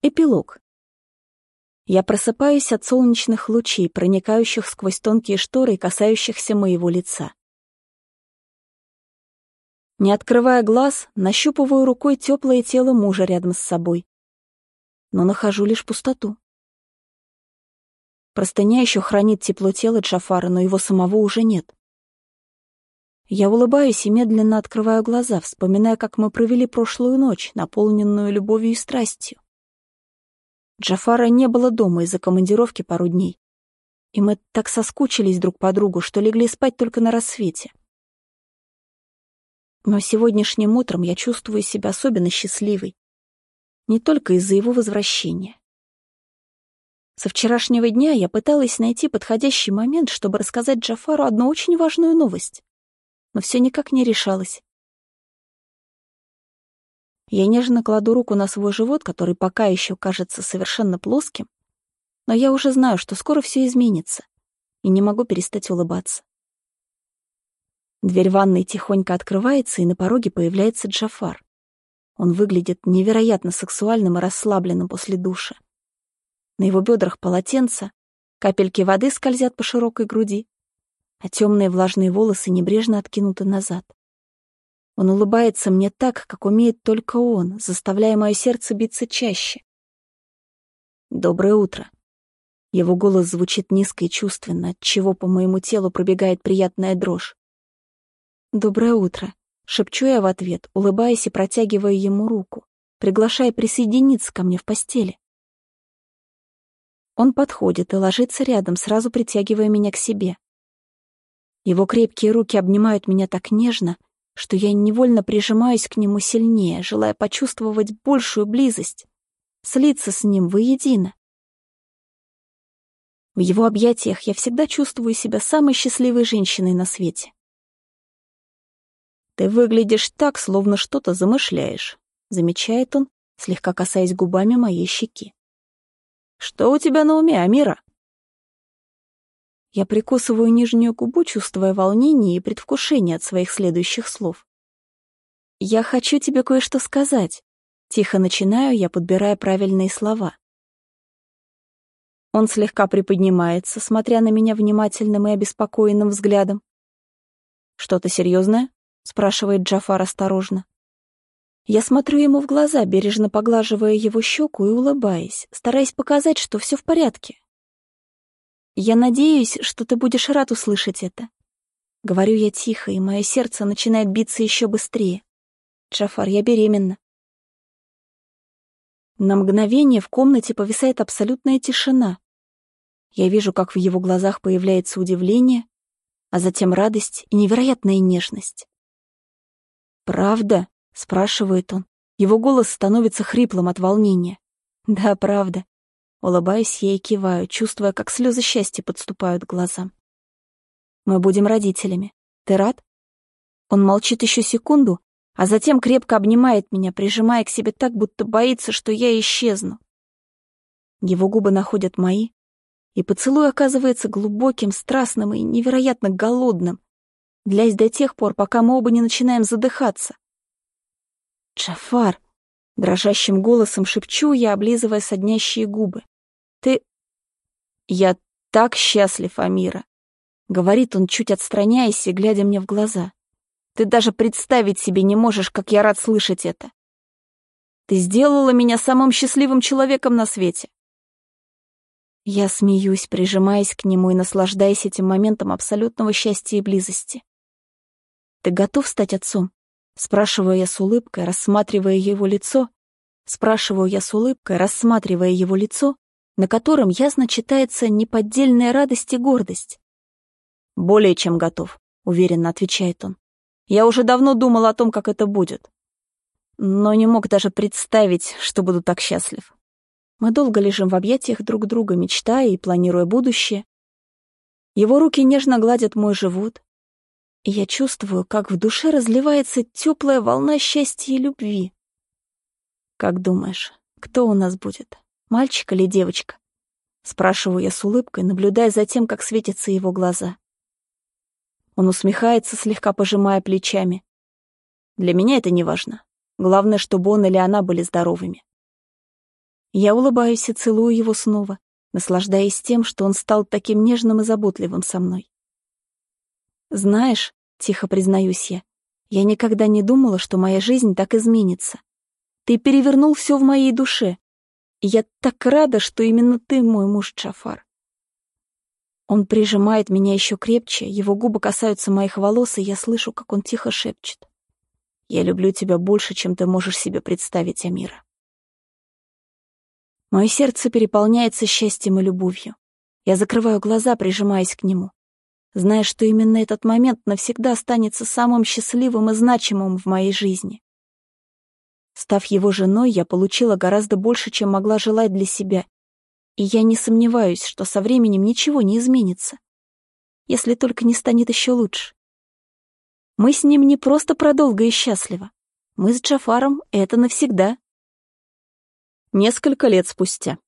Эпилог. Я просыпаюсь от солнечных лучей, проникающих сквозь тонкие шторы и касающихся моего лица. Не открывая глаз, нащупываю рукой теплое тело мужа рядом с собой. Но нахожу лишь пустоту. Простыня еще хранит тепло тела Джафара, но его самого уже нет. Я улыбаюсь и медленно открываю глаза, вспоминая, как мы провели прошлую ночь, наполненную любовью и страстью. Джафара не было дома из-за командировки пару дней. И мы так соскучились друг по другу, что легли спать только на рассвете. Но сегодняшним утром я чувствую себя особенно счастливой. Не только из-за его возвращения. Со вчерашнего дня я пыталась найти подходящий момент, чтобы рассказать Джафару одну очень важную новость. Но все никак не решалось. Я нежно кладу руку на свой живот, который пока еще кажется совершенно плоским, но я уже знаю, что скоро все изменится, и не могу перестать улыбаться. Дверь ванной тихонько открывается, и на пороге появляется Джафар. Он выглядит невероятно сексуальным и расслабленным после душа. На его бедрах полотенце, капельки воды скользят по широкой груди, а темные влажные волосы небрежно откинуты назад. Он улыбается мне так, как умеет только он, заставляя мое сердце биться чаще. «Доброе утро». Его голос звучит низко и чувственно, отчего по моему телу пробегает приятная дрожь. «Доброе утро», — шепчу я в ответ, улыбаясь и протягивая ему руку, приглашая присоединиться ко мне в постели. Он подходит и ложится рядом, сразу притягивая меня к себе. Его крепкие руки обнимают меня так нежно, что я невольно прижимаюсь к нему сильнее, желая почувствовать большую близость, слиться с ним воедино. В его объятиях я всегда чувствую себя самой счастливой женщиной на свете. «Ты выглядишь так, словно что-то замышляешь», — замечает он, слегка касаясь губами моей щеки. «Что у тебя на уме, Амира?» Я прикусываю нижнюю губу, чувствуя волнение и предвкушение от своих следующих слов. «Я хочу тебе кое-что сказать». Тихо начинаю я, подбирая правильные слова. Он слегка приподнимается, смотря на меня внимательным и обеспокоенным взглядом. «Что-то серьезное?» — спрашивает Джафар осторожно. Я смотрю ему в глаза, бережно поглаживая его щеку и улыбаясь, стараясь показать, что все в порядке, я надеюсь, что ты будешь рад услышать это. Говорю я тихо, и мое сердце начинает биться еще быстрее. Джафар, я беременна. На мгновение в комнате повисает абсолютная тишина. Я вижу, как в его глазах появляется удивление, а затем радость и невероятная нежность. «Правда?» — спрашивает он. Его голос становится хриплым от волнения. «Да, правда. Улыбаюсь ей и киваю, чувствуя, как слезы счастья подступают к глазам. Мы будем родителями. Ты рад? Он молчит еще секунду, а затем крепко обнимает меня, прижимая к себе так, будто боится, что я исчезну. Его губы находят мои, и поцелуй оказывается глубоким, страстным и невероятно голодным, длясь до тех пор, пока мы оба не начинаем задыхаться. «Джафар!» Дрожащим голосом шепчу я, облизывая соднящие губы. «Ты...» «Я так счастлив, Амира!» Говорит он, чуть отстраняясь и глядя мне в глаза. «Ты даже представить себе не можешь, как я рад слышать это. Ты сделала меня самым счастливым человеком на свете!» Я смеюсь, прижимаясь к нему и наслаждаясь этим моментом абсолютного счастья и близости. «Ты готов стать отцом?» Спрашиваю я с улыбкой, рассматривая его лицо. Спрашиваю я с улыбкой, рассматривая его лицо, на котором ясно читается неподдельная радость и гордость. «Более чем готов», — уверенно отвечает он. «Я уже давно думал о том, как это будет. Но не мог даже представить, что буду так счастлив. Мы долго лежим в объятиях друг друга, мечтая и планируя будущее. Его руки нежно гладят мой живот, я чувствую, как в душе разливается теплая волна счастья и любви. «Как думаешь, кто у нас будет, мальчик или девочка?» Спрашиваю я с улыбкой, наблюдая за тем, как светятся его глаза. Он усмехается, слегка пожимая плечами. «Для меня это не важно. Главное, чтобы он или она были здоровыми». Я улыбаюсь и целую его снова, наслаждаясь тем, что он стал таким нежным и заботливым со мной. «Знаешь», — тихо признаюсь я, — «я никогда не думала, что моя жизнь так изменится. Ты перевернул все в моей душе, я так рада, что именно ты мой муж Джафар». Он прижимает меня еще крепче, его губы касаются моих волос, и я слышу, как он тихо шепчет. «Я люблю тебя больше, чем ты можешь себе представить, Амира». Мое сердце переполняется счастьем и любовью. Я закрываю глаза, прижимаясь к нему зная, что именно этот момент навсегда останется самым счастливым и значимым в моей жизни. Став его женой, я получила гораздо больше, чем могла желать для себя, и я не сомневаюсь, что со временем ничего не изменится, если только не станет еще лучше. Мы с ним не просто продолго и счастливо. Мы с Джафаром — это навсегда. Несколько лет спустя.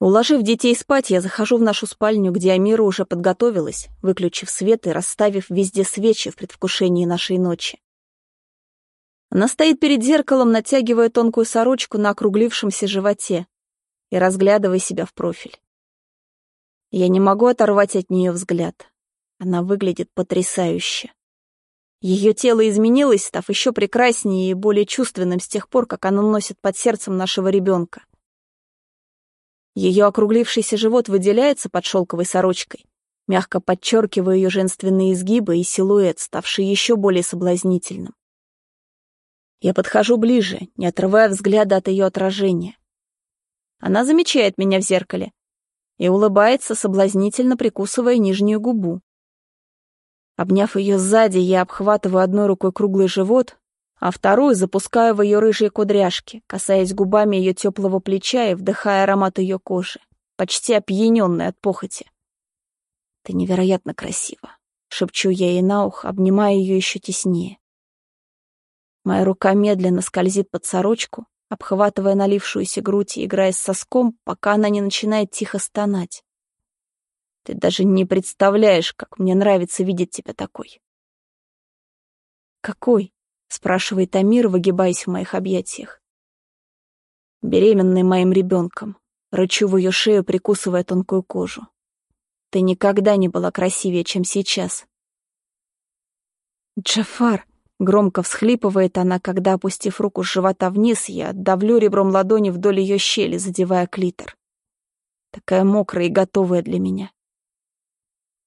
Уложив детей спать, я захожу в нашу спальню, где Амира уже подготовилась, выключив свет и расставив везде свечи в предвкушении нашей ночи. Она стоит перед зеркалом, натягивая тонкую сорочку на округлившемся животе и разглядывая себя в профиль. Я не могу оторвать от нее взгляд. Она выглядит потрясающе. Ее тело изменилось, став еще прекраснее и более чувственным с тех пор, как она носит под сердцем нашего ребенка. Ее округлившийся живот выделяется под шелковой сорочкой, мягко подчеркивая ее женственные изгибы и силуэт, ставший еще более соблазнительным. Я подхожу ближе, не отрывая взгляда от ее отражения. Она замечает меня в зеркале и улыбается, соблазнительно прикусывая нижнюю губу. Обняв ее сзади, я обхватываю одной рукой круглый живот, а вторую запускаю в ее рыжие кудряшки, касаясь губами ее теплого плеча и вдыхая аромат ее кожи, почти опьяненной от похоти. «Ты невероятно красива», — шепчу я ей на ухо, обнимая ее еще теснее. Моя рука медленно скользит под сорочку, обхватывая налившуюся грудь и играя с соском, пока она не начинает тихо стонать. Ты даже не представляешь, как мне нравится видеть тебя такой. Какой? Спрашивает Амир, выгибаясь в моих объятиях. Беременный моим ребенком, рычу в ее шею, прикусывая тонкую кожу. Ты никогда не была красивее, чем сейчас. Джафар, громко всхлипывает она, когда, опустив руку с живота вниз, я давлю ребром ладони вдоль ее щели, задевая клитор. Такая мокрая и готовая для меня.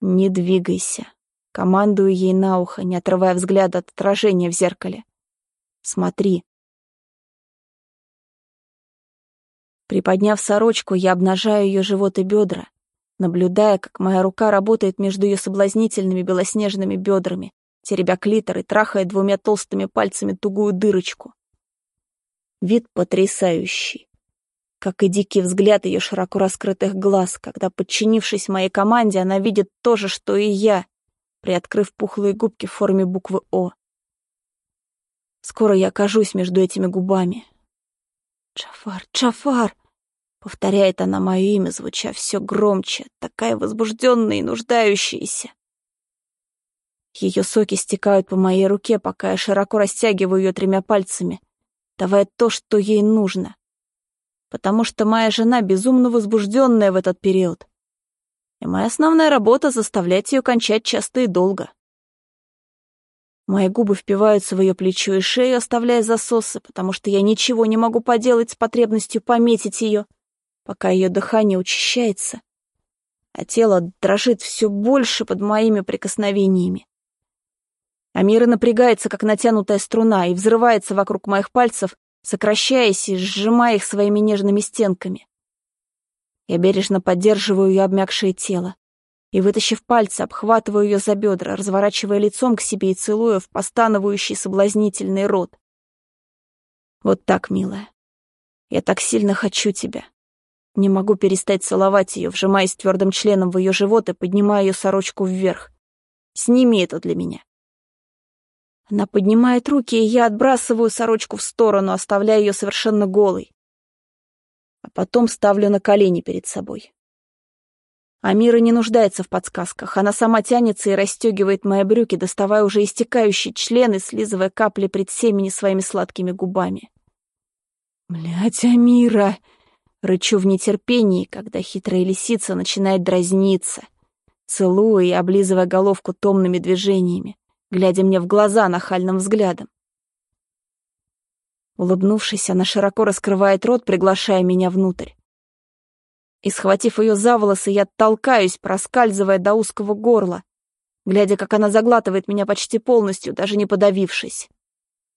Не двигайся. Командую ей на ухо, не отрывая взгляда от отражения в зеркале. «Смотри». Приподняв сорочку, я обнажаю ее живот и бедра, наблюдая, как моя рука работает между ее соблазнительными белоснежными бедрами, теребя клитор и трахая двумя толстыми пальцами тугую дырочку. Вид потрясающий, как и дикий взгляд ее широко раскрытых глаз, когда, подчинившись моей команде, она видит то же, что и я, приоткрыв пухлые губки в форме буквы «О». Скоро я окажусь между этими губами. «Джафар, Джафар!» — повторяет она мое имя, звуча все громче, такая возбужденная и нуждающаяся. Ее соки стекают по моей руке, пока я широко растягиваю ее тремя пальцами, давая то, что ей нужно. Потому что моя жена безумно возбужденная в этот период и моя основная работа — заставлять ее кончать часто и долго. Мои губы впиваются в ее плечо и шею, оставляя засосы, потому что я ничего не могу поделать с потребностью пометить ее, пока ее дыхание учащается, а тело дрожит все больше под моими прикосновениями. Амира напрягается, как натянутая струна, и взрывается вокруг моих пальцев, сокращаясь и сжимая их своими нежными стенками. Я бережно поддерживаю ее обмякшее тело и, вытащив пальцы, обхватываю ее за бедра, разворачивая лицом к себе и целуя в постановающий соблазнительный рот. Вот так, милая. Я так сильно хочу тебя. Не могу перестать целовать ее, вжимаясь твердым членом в ее живот и поднимая ее сорочку вверх. Сними это для меня. Она поднимает руки, и я отбрасываю сорочку в сторону, оставляя ее совершенно голой а потом ставлю на колени перед собой. Амира не нуждается в подсказках. Она сама тянется и расстегивает мои брюки, доставая уже истекающий член и слизывая капли предсемени своими сладкими губами. Блядь, Амира! Рычу в нетерпении, когда хитрая лисица начинает дразниться, целуя и облизывая головку томными движениями, глядя мне в глаза нахальным взглядом. Улыбнувшись, она широко раскрывает рот, приглашая меня внутрь. И, схватив ее за волосы, я толкаюсь, проскальзывая до узкого горла, глядя, как она заглатывает меня почти полностью, даже не подавившись.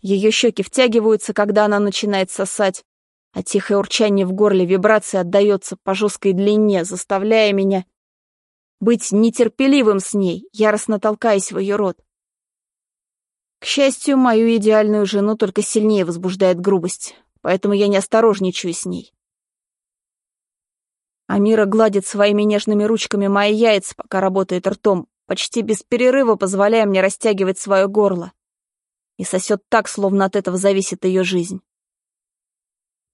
Ее щеки втягиваются, когда она начинает сосать, а тихое урчание в горле вибрации отдается по жесткой длине, заставляя меня быть нетерпеливым с ней, яростно толкаясь в ее рот. К счастью, мою идеальную жену только сильнее возбуждает грубость, поэтому я не осторожничаю с ней. Амира гладит своими нежными ручками мои яйца, пока работает ртом, почти без перерыва позволяя мне растягивать свое горло. И сосет так, словно от этого зависит ее жизнь.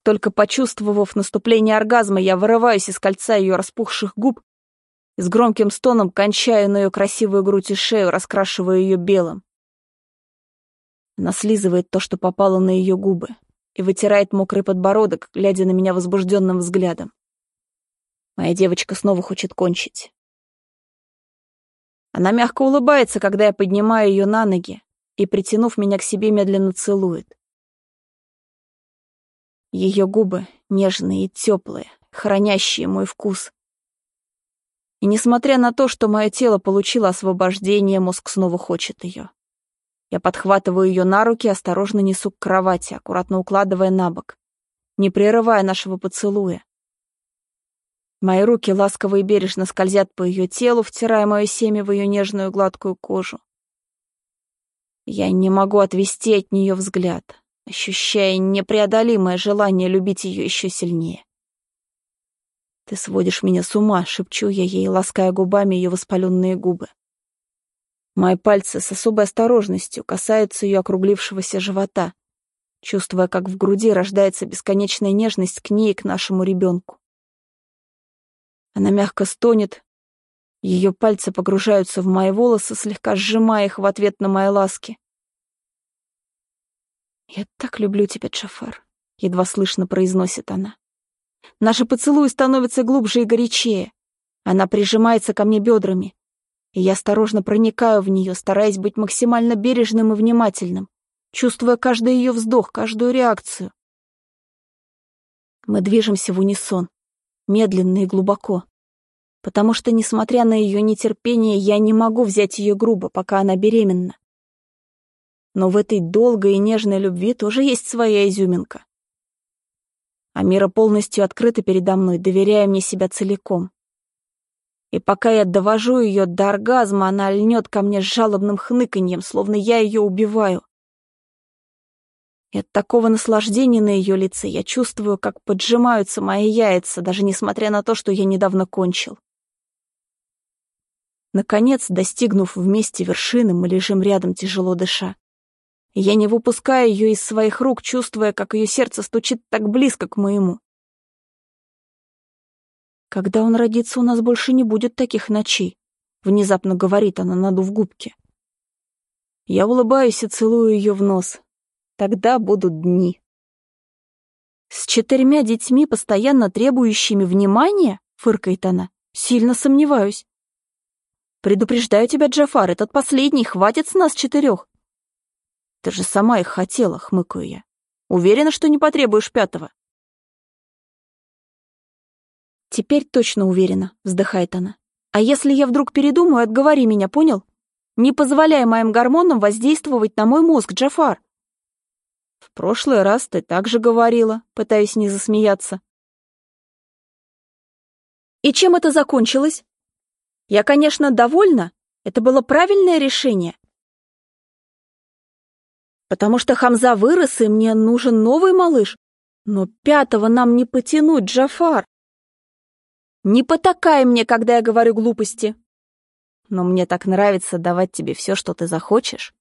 Только почувствовав наступление оргазма, я вырываюсь из кольца ее распухших губ и с громким стоном кончаю на ее красивую грудь и шею, раскрашивая ее белым. Она слизывает то, что попало на ее губы, и вытирает мокрый подбородок, глядя на меня возбужденным взглядом. Моя девочка снова хочет кончить. Она мягко улыбается, когда я поднимаю ее на ноги и, притянув меня к себе, медленно целует. Ее губы нежные и теплые, хранящие мой вкус. И несмотря на то, что мое тело получило освобождение, мозг снова хочет ее. Я подхватываю ее на руки, осторожно несу к кровати, аккуратно укладывая на бок, не прерывая нашего поцелуя. Мои руки ласково и бережно скользят по ее телу, втирая мое семя в ее нежную гладкую кожу. Я не могу отвести от нее взгляд, ощущая непреодолимое желание любить ее еще сильнее. «Ты сводишь меня с ума», — шепчу я ей, лаская губами ее воспаленные губы. Мои пальцы с особой осторожностью касаются ее округлившегося живота, чувствуя, как в груди рождается бесконечная нежность к ней и к нашему ребенку. Она мягко стонет, ее пальцы погружаются в мои волосы, слегка сжимая их в ответ на мои ласки. «Я так люблю тебя, Джафар», — едва слышно произносит она. Наши поцелуи становятся глубже и горячее. Она прижимается ко мне бедрами, и я осторожно проникаю в нее, стараясь быть максимально бережным и внимательным, чувствуя каждый ее вздох, каждую реакцию. Мы движемся в унисон, медленно и глубоко, потому что, несмотря на ее нетерпение, я не могу взять ее грубо, пока она беременна. Но в этой долгой и нежной любви тоже есть своя изюминка. Амира полностью открыта передо мной, доверяя мне себя целиком. И пока я довожу ее до оргазма, она льнет ко мне с жалобным хныканьем, словно я ее убиваю. И от такого наслаждения на ее лице я чувствую, как поджимаются мои яйца, даже несмотря на то, что я недавно кончил. Наконец, достигнув вместе вершины, мы лежим рядом, тяжело дыша. Я не выпускаю ее из своих рук, чувствуя, как ее сердце стучит так близко к моему. «Когда он родится, у нас больше не будет таких ночей», — внезапно говорит она, надув губки. Я улыбаюсь и целую ее в нос. Тогда будут дни. «С четырьмя детьми, постоянно требующими внимания?» — фыркает она. «Сильно сомневаюсь». «Предупреждаю тебя, Джафар, этот последний, хватит с нас четырех». «Ты же сама их хотела», — хмыкаю я. «Уверена, что не потребуешь пятого?» «Теперь точно уверена», — вздыхает она. «А если я вдруг передумаю, отговори меня, понял? Не позволяй моим гормонам воздействовать на мой мозг, Джафар». «В прошлый раз ты так же говорила», — пытаюсь не засмеяться. «И чем это закончилось? Я, конечно, довольна. Это было правильное решение. Потому что Хамза вырос, и мне нужен новый малыш. Но пятого нам не потянуть, Джафар. Не потакай мне, когда я говорю глупости. Но мне так нравится давать тебе все, что ты захочешь.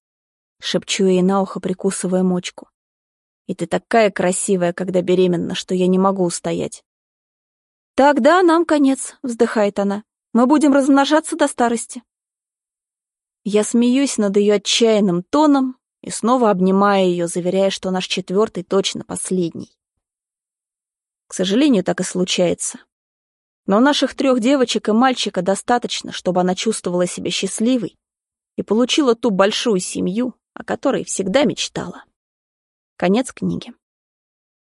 Шепчу ей на ухо, прикусывая мочку. И ты такая красивая, когда беременна, что я не могу устоять. Тогда нам конец, вздыхает она. Мы будем размножаться до старости. Я смеюсь над ее отчаянным тоном и снова обнимаю ее, заверяя, что наш четвертый точно последний. К сожалению, так и случается. Но наших трех девочек и мальчика достаточно, чтобы она чувствовала себя счастливой и получила ту большую семью, о которой всегда мечтала. Конец книги.